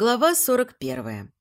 Глава 41.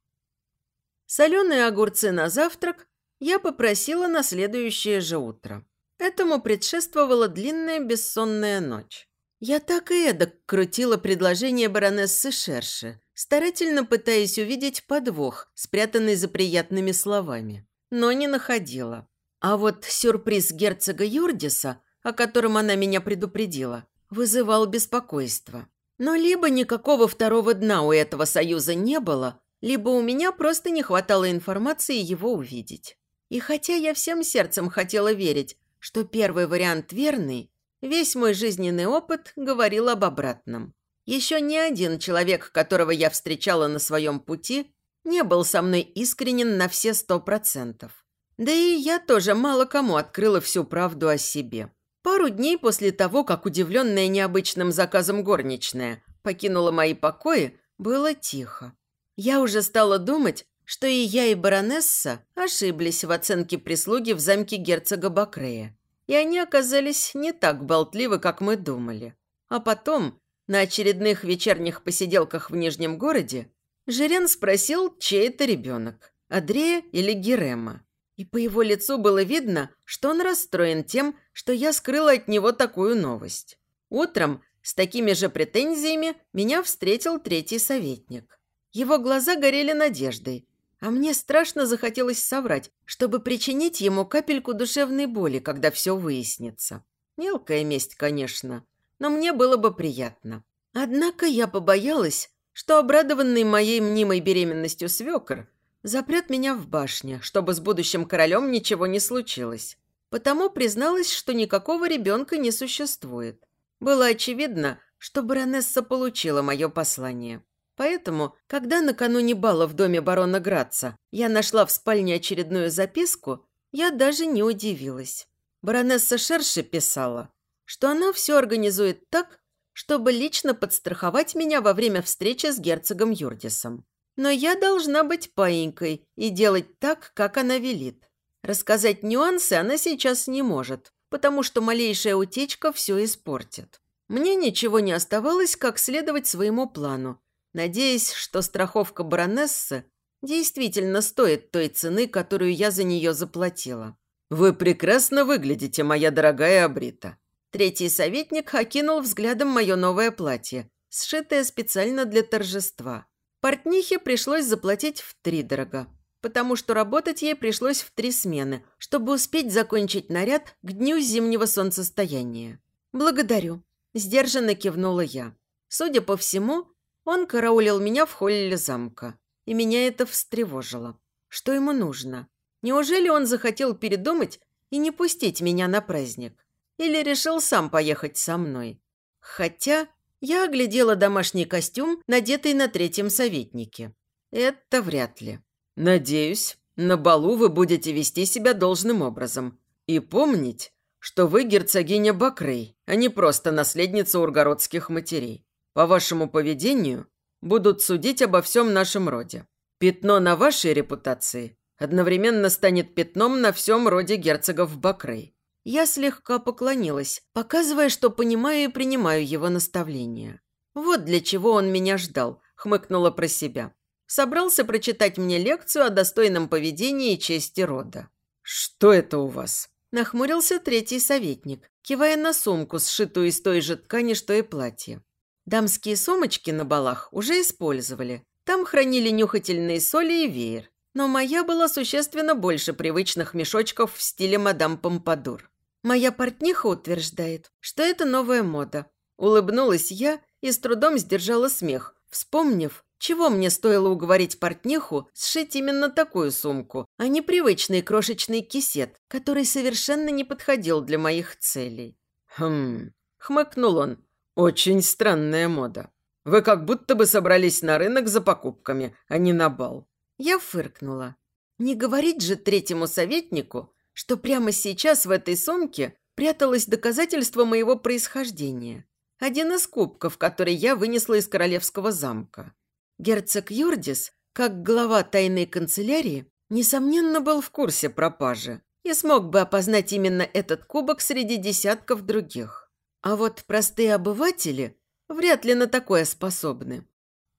Соленые огурцы на завтрак я попросила на следующее же утро. Этому предшествовала длинная бессонная ночь. Я так и эдак крутила предложение баронессы Шерши, старательно пытаясь увидеть подвох, спрятанный за приятными словами, но не находила. А вот сюрприз герцога Юрдиса, о котором она меня предупредила, вызывал беспокойство. Но либо никакого второго дна у этого союза не было, либо у меня просто не хватало информации его увидеть. И хотя я всем сердцем хотела верить, что первый вариант верный, весь мой жизненный опыт говорил об обратном. Еще ни один человек, которого я встречала на своем пути, не был со мной искренен на все сто процентов. Да и я тоже мало кому открыла всю правду о себе. Пару дней после того, как удивленная необычным заказом горничная покинула мои покои, было тихо. Я уже стала думать, что и я, и баронесса ошиблись в оценке прислуги в замке герцога Бакрея. И они оказались не так болтливы, как мы думали. А потом, на очередных вечерних посиделках в Нижнем городе, Жирен спросил, чей это ребенок – Андрея или Герема. И по его лицу было видно, что он расстроен тем, что я скрыла от него такую новость. Утром с такими же претензиями меня встретил третий советник. Его глаза горели надеждой, а мне страшно захотелось соврать, чтобы причинить ему капельку душевной боли, когда все выяснится. Мелкая месть, конечно, но мне было бы приятно. Однако я побоялась, что обрадованный моей мнимой беременностью свекр запрет меня в башне, чтобы с будущим королем ничего не случилось. Потому призналась, что никакого ребенка не существует. Было очевидно, что баронесса получила мое послание. Поэтому, когда накануне бала в доме барона Граца я нашла в спальне очередную записку, я даже не удивилась. Баронесса Шерши писала, что она все организует так, чтобы лично подстраховать меня во время встречи с герцогом Юрдисом. Но я должна быть паинькой и делать так, как она велит. Рассказать нюансы она сейчас не может, потому что малейшая утечка все испортит. Мне ничего не оставалось, как следовать своему плану, надеясь, что страховка баронессы действительно стоит той цены, которую я за нее заплатила. «Вы прекрасно выглядите, моя дорогая Абрита». Третий советник окинул взглядом мое новое платье, сшитое специально для торжества. Портнихе пришлось заплатить в три дорога, потому что работать ей пришлось в три смены, чтобы успеть закончить наряд к дню зимнего солнцестояния. «Благодарю», – сдержанно кивнула я. Судя по всему, он караулил меня в холле замка, и меня это встревожило. Что ему нужно? Неужели он захотел передумать и не пустить меня на праздник? Или решил сам поехать со мной? Хотя я оглядела домашний костюм, надетый на третьем советнике. Это вряд ли. Надеюсь, на балу вы будете вести себя должным образом. И помнить, что вы герцогиня Бакрей, а не просто наследница ургородских матерей. По вашему поведению будут судить обо всем нашем роде. Пятно на вашей репутации одновременно станет пятном на всем роде герцогов Бакрей. Я слегка поклонилась, показывая, что понимаю и принимаю его наставления. Вот для чего он меня ждал, хмыкнула про себя. Собрался прочитать мне лекцию о достойном поведении и чести рода. «Что это у вас?» Нахмурился третий советник, кивая на сумку, сшитую из той же ткани, что и платье. Дамские сумочки на балах уже использовали. Там хранили нюхательные соли и веер. Но моя была существенно больше привычных мешочков в стиле мадам Помпадур. Моя портниха утверждает, что это новая мода. Улыбнулась я и с трудом сдержала смех, вспомнив, чего мне стоило уговорить портниху сшить именно такую сумку, а не привычный крошечный кисет, который совершенно не подходил для моих целей. «Хм...» – хмыкнул он. «Очень странная мода. Вы как будто бы собрались на рынок за покупками, а не на бал». Я фыркнула. Не говорить же третьему советнику, что прямо сейчас в этой сумке пряталось доказательство моего происхождения. Один из кубков, который я вынесла из королевского замка. Герцог Юрдис, как глава тайной канцелярии, несомненно был в курсе пропажи и смог бы опознать именно этот кубок среди десятков других. А вот простые обыватели вряд ли на такое способны.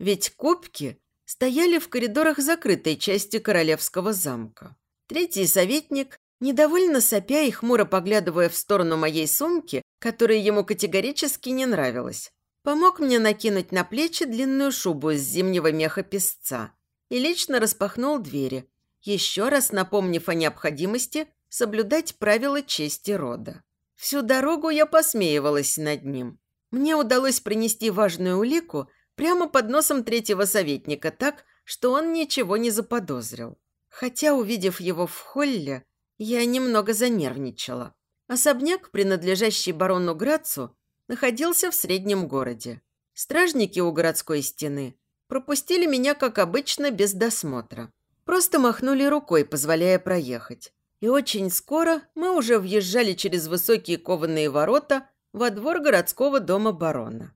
Ведь кубки стояли в коридорах закрытой части королевского замка. Третий советник, недовольно сопя и хмуро поглядывая в сторону моей сумки, которая ему категорически не нравилась, помог мне накинуть на плечи длинную шубу из зимнего меха песца и лично распахнул двери, еще раз напомнив о необходимости соблюдать правила чести рода. Всю дорогу я посмеивалась над ним. Мне удалось принести важную улику прямо под носом третьего советника так, что он ничего не заподозрил. Хотя, увидев его в холле, я немного занервничала. Особняк, принадлежащий барону Грацу, находился в среднем городе. Стражники у городской стены пропустили меня, как обычно, без досмотра. Просто махнули рукой, позволяя проехать. И очень скоро мы уже въезжали через высокие кованые ворота во двор городского дома барона.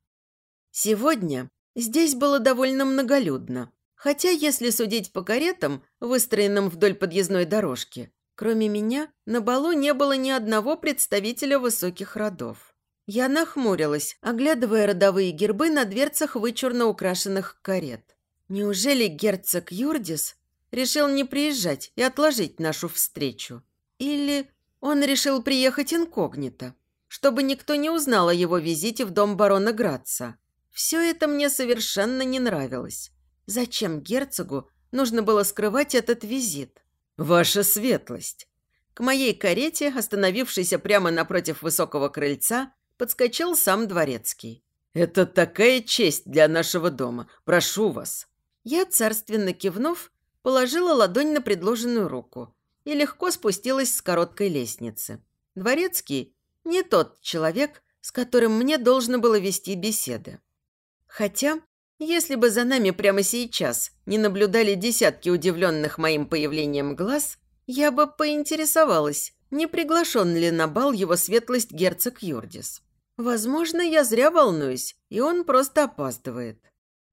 Сегодня здесь было довольно многолюдно, хотя, если судить по каретам, выстроенным вдоль подъездной дорожки, кроме меня на балу не было ни одного представителя высоких родов. Я нахмурилась, оглядывая родовые гербы на дверцах вычурно украшенных карет. Неужели герцог Юрдис решил не приезжать и отложить нашу встречу. Или он решил приехать инкогнито, чтобы никто не узнал о его визите в дом барона Граца. Все это мне совершенно не нравилось. Зачем герцогу нужно было скрывать этот визит? «Ваша светлость!» К моей карете, остановившейся прямо напротив высокого крыльца, подскочил сам дворецкий. «Это такая честь для нашего дома. Прошу вас!» Я, царственно кивнув, положила ладонь на предложенную руку и легко спустилась с короткой лестницы. Дворецкий – не тот человек, с которым мне должно было вести беседы. Хотя, если бы за нами прямо сейчас не наблюдали десятки удивленных моим появлением глаз, я бы поинтересовалась, не приглашен ли на бал его светлость герцог Юрдис. Возможно, я зря волнуюсь, и он просто опаздывает.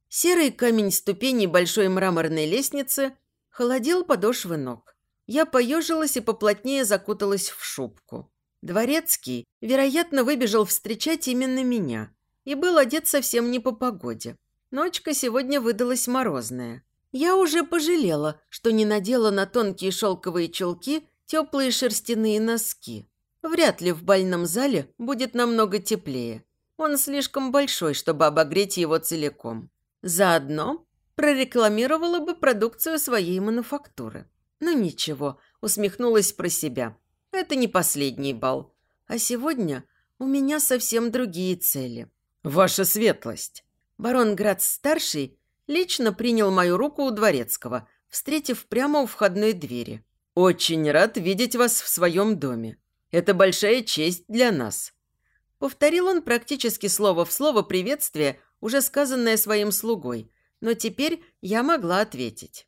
Серый камень ступеней большой мраморной лестницы холодил подошвы ног. Я поежилась и поплотнее закуталась в шубку. Дворецкий, вероятно, выбежал встречать именно меня и был одет совсем не по погоде. Ночка сегодня выдалась морозная. Я уже пожалела, что не надела на тонкие шелковые чулки теплые шерстяные носки. Вряд ли в бальном зале будет намного теплее. Он слишком большой, чтобы обогреть его целиком. Заодно прорекламировала бы продукцию своей мануфактуры. Ну ничего, усмехнулась про себя. Это не последний бал. А сегодня у меня совсем другие цели. Ваша светлость. Барон Грац-старший лично принял мою руку у дворецкого, встретив прямо у входной двери. «Очень рад видеть вас в своем доме. Это большая честь для нас». Повторил он практически слово в слово приветствие, уже сказанное своим слугой, но теперь я могла ответить.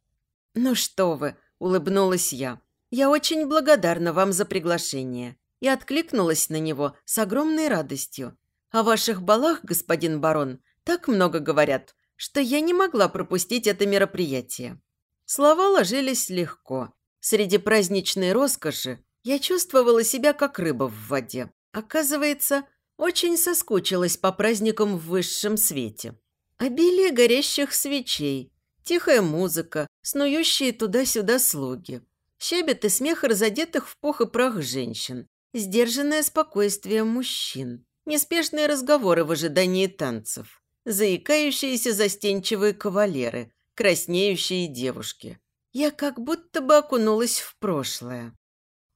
«Ну что вы», – улыбнулась я, – «я очень благодарна вам за приглашение» и откликнулась на него с огромной радостью. О ваших балах, господин барон, так много говорят, что я не могла пропустить это мероприятие. Слова ложились легко. Среди праздничной роскоши я чувствовала себя как рыба в воде. Оказывается, очень соскучилась по праздникам в высшем свете. Обилие горящих свечей, тихая музыка, снующие туда-сюда слуги, щебет и смех разодетых в пух и прах женщин, сдержанное спокойствие мужчин, неспешные разговоры в ожидании танцев, заикающиеся застенчивые кавалеры, краснеющие девушки. Я как будто бы окунулась в прошлое.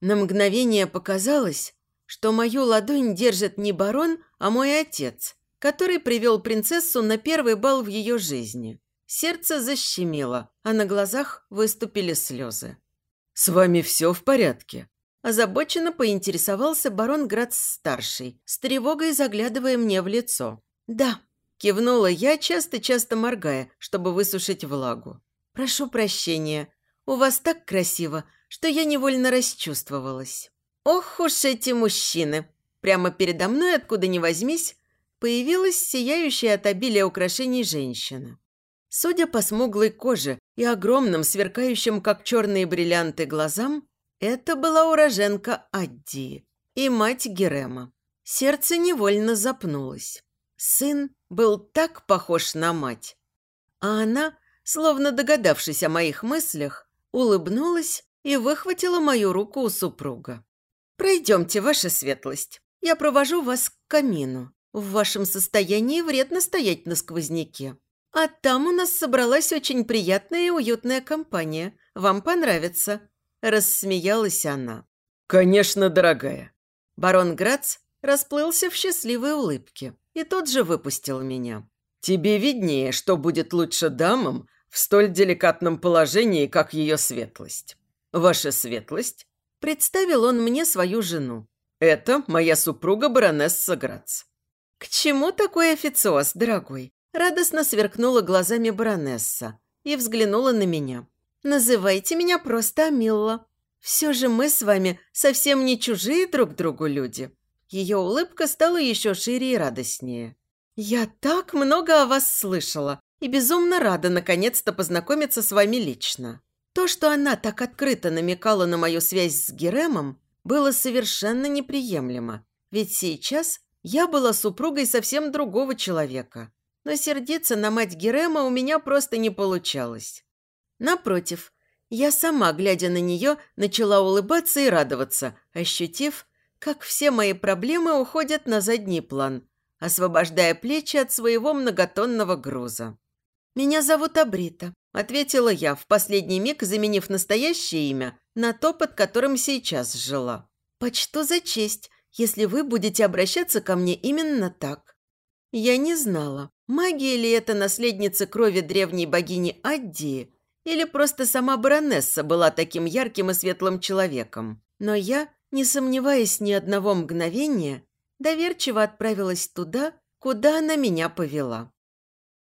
На мгновение показалось, что мою ладонь держит не барон, а мой отец, который привел принцессу на первый бал в ее жизни. Сердце защемило, а на глазах выступили слезы. «С вами все в порядке?» Озабоченно поинтересовался барон Грац-старший, с тревогой заглядывая мне в лицо. «Да», – кивнула я, часто-часто моргая, чтобы высушить влагу. «Прошу прощения, у вас так красиво, что я невольно расчувствовалась». Ох уж эти мужчины! Прямо передо мной, откуда ни возьмись, появилась сияющая от обилия украшений женщина. Судя по смуглой коже и огромным, сверкающим, как черные бриллианты, глазам, это была уроженка Адди и мать Герема. Сердце невольно запнулось. Сын был так похож на мать, а она словно догадавшись о моих мыслях, улыбнулась и выхватила мою руку у супруга. «Пройдемте, ваша светлость. Я провожу вас к камину. В вашем состоянии вредно стоять на сквозняке. А там у нас собралась очень приятная и уютная компания. Вам понравится». Рассмеялась она. «Конечно, дорогая». Барон Грац расплылся в счастливой улыбке и тут же выпустил меня. «Тебе виднее, что будет лучше дамам в столь деликатном положении, как ее светлость. Ваша светлость?» Представил он мне свою жену. «Это моя супруга баронесса Грац». «К чему такой официоз, дорогой?» Радостно сверкнула глазами баронесса и взглянула на меня. «Называйте меня просто Амилла. Все же мы с вами совсем не чужие друг другу люди». Ее улыбка стала еще шире и радостнее. «Я так много о вас слышала и безумно рада наконец-то познакомиться с вами лично. То, что она так открыто намекала на мою связь с Геремом, было совершенно неприемлемо, ведь сейчас я была супругой совсем другого человека. Но сердиться на мать Герема у меня просто не получалось. Напротив, я сама, глядя на нее, начала улыбаться и радоваться, ощутив, как все мои проблемы уходят на задний план, освобождая плечи от своего многотонного груза. «Меня зовут Абрита», – ответила я, в последний миг заменив настоящее имя на то, под которым сейчас жила. «Почту за честь, если вы будете обращаться ко мне именно так». Я не знала, магия ли это наследница крови древней богини Аддии, или просто сама баронесса была таким ярким и светлым человеком. Но я, не сомневаясь ни одного мгновения, доверчиво отправилась туда, куда она меня повела.